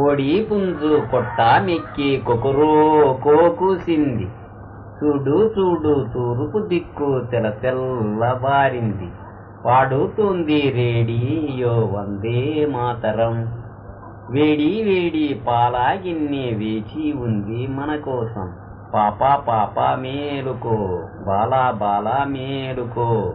కోడి పుంజు కొట్ట మెక్కి కొకరో కోకుసింది చూడు చూడు తూర్పు దిక్కు తెల తెల్లబారింది పాడుతుంది రేడియో వందే మాతరం. వేడి వేడి పాల గిన్నె వేచి ఉంది మన కోసం. పాప పాప మేలుకో బాలా బాలా మేలుకో.